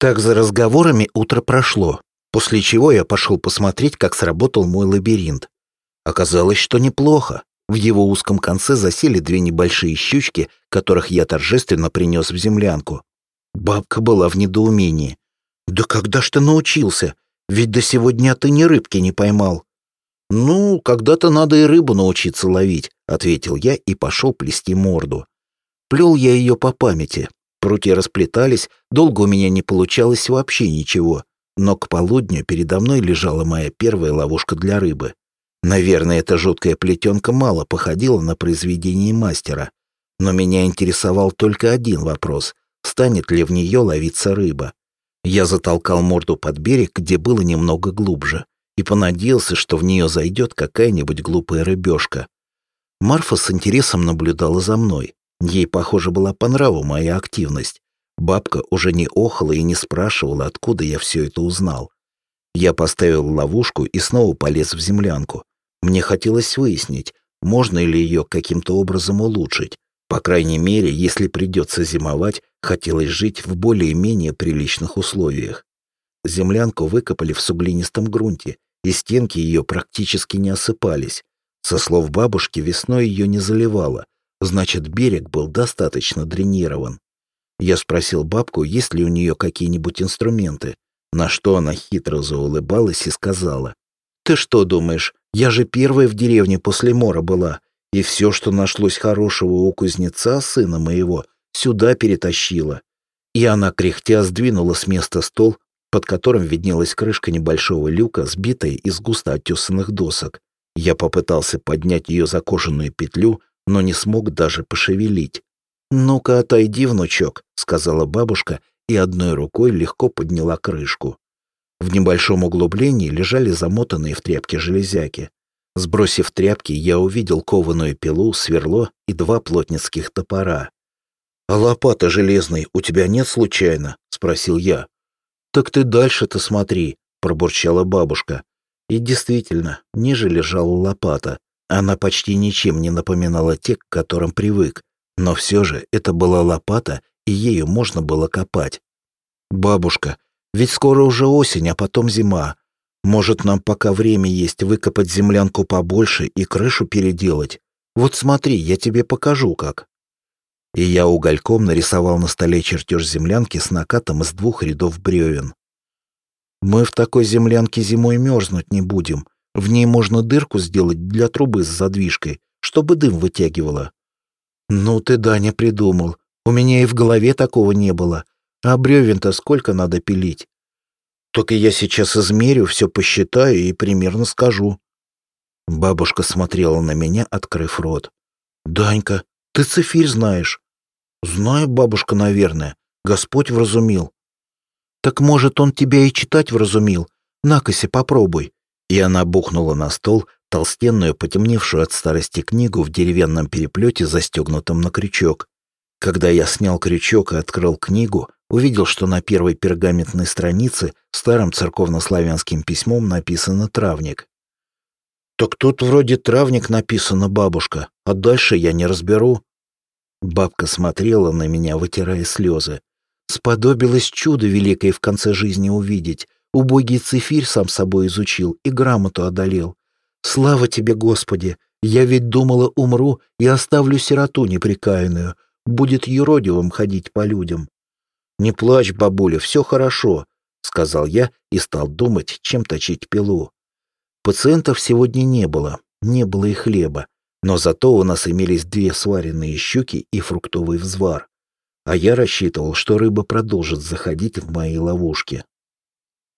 Так за разговорами утро прошло, после чего я пошел посмотреть, как сработал мой лабиринт. Оказалось, что неплохо. В его узком конце засели две небольшие щучки, которых я торжественно принес в землянку. Бабка была в недоумении. «Да когда ж ты научился? Ведь до сегодня ты ни рыбки не поймал». «Ну, когда-то надо и рыбу научиться ловить», — ответил я и пошел плести морду. Плел я ее по памяти. Прутья расплетались, долго у меня не получалось вообще ничего. Но к полудню передо мной лежала моя первая ловушка для рыбы. Наверное, эта жуткая плетенка мало походила на произведение мастера. Но меня интересовал только один вопрос — станет ли в нее ловиться рыба? Я затолкал морду под берег, где было немного глубже, и понадеялся, что в нее зайдет какая-нибудь глупая рыбешка. Марфа с интересом наблюдала за мной. Ей, похоже, была по нраву моя активность. Бабка уже не охала и не спрашивала, откуда я все это узнал. Я поставил ловушку и снова полез в землянку. Мне хотелось выяснить, можно ли ее каким-то образом улучшить. По крайней мере, если придется зимовать, хотелось жить в более-менее приличных условиях. Землянку выкопали в суглинистом грунте, и стенки ее практически не осыпались. Со слов бабушки, весной ее не заливало, значит, берег был достаточно дренирован. Я спросил бабку, есть ли у нее какие-нибудь инструменты, на что она хитро заулыбалась и сказала, «Ты что думаешь, я же первая в деревне после мора была, и все, что нашлось хорошего у кузнеца, сына моего, сюда перетащила». И она, кряхтя, сдвинула с места стол, под которым виднелась крышка небольшого люка, сбитая из густо оттесанных досок. Я попытался поднять ее за кожаную петлю, но не смог даже пошевелить. «Ну-ка, отойди, внучок», — сказала бабушка, и одной рукой легко подняла крышку. В небольшом углублении лежали замотанные в тряпки железяки. Сбросив тряпки, я увидел кованую пилу, сверло и два плотницких топора. «А лопата железной у тебя нет случайно?» — спросил я. «Так ты дальше-то смотри», — пробурчала бабушка. И действительно, ниже лежала лопата. Она почти ничем не напоминала те, к которым привык. Но все же это была лопата, и ею можно было копать. «Бабушка, ведь скоро уже осень, а потом зима. Может, нам пока время есть выкопать землянку побольше и крышу переделать? Вот смотри, я тебе покажу как». И я угольком нарисовал на столе чертеж землянки с накатом из двух рядов бревен. «Мы в такой землянке зимой мерзнуть не будем. В ней можно дырку сделать для трубы с задвижкой, чтобы дым вытягивало». «Ну ты, Даня, придумал. У меня и в голове такого не было. А бревен-то сколько надо пилить? Только я сейчас измерю, все посчитаю и примерно скажу. Бабушка смотрела на меня, открыв рот. «Данька, ты цифирь знаешь?» «Знаю, бабушка, наверное. Господь вразумил». «Так, может, он тебя и читать вразумил? Накоси, попробуй». И она бухнула на стол толстенную, потемневшую от старости книгу в деревянном переплете, застегнутом на крючок. Когда я снял крючок и открыл книгу, увидел, что на первой пергаментной странице старым церковнославянским письмом написано «Травник». «Так тут вроде «Травник» написано, бабушка, а дальше я не разберу». Бабка смотрела на меня, вытирая слезы. Сподобилось чудо великое в конце жизни увидеть. Убогий цифирь сам собой изучил и грамоту одолел. Слава тебе, Господи! Я ведь думала, умру и оставлю сироту неприкаянную. Будет юродивым ходить по людям. «Не плачь, бабуля, все хорошо», — сказал я и стал думать, чем точить пилу. Пациентов сегодня не было, не было и хлеба, но зато у нас имелись две сваренные щуки и фруктовый взвар. А я рассчитывал, что рыба продолжит заходить в мои ловушки.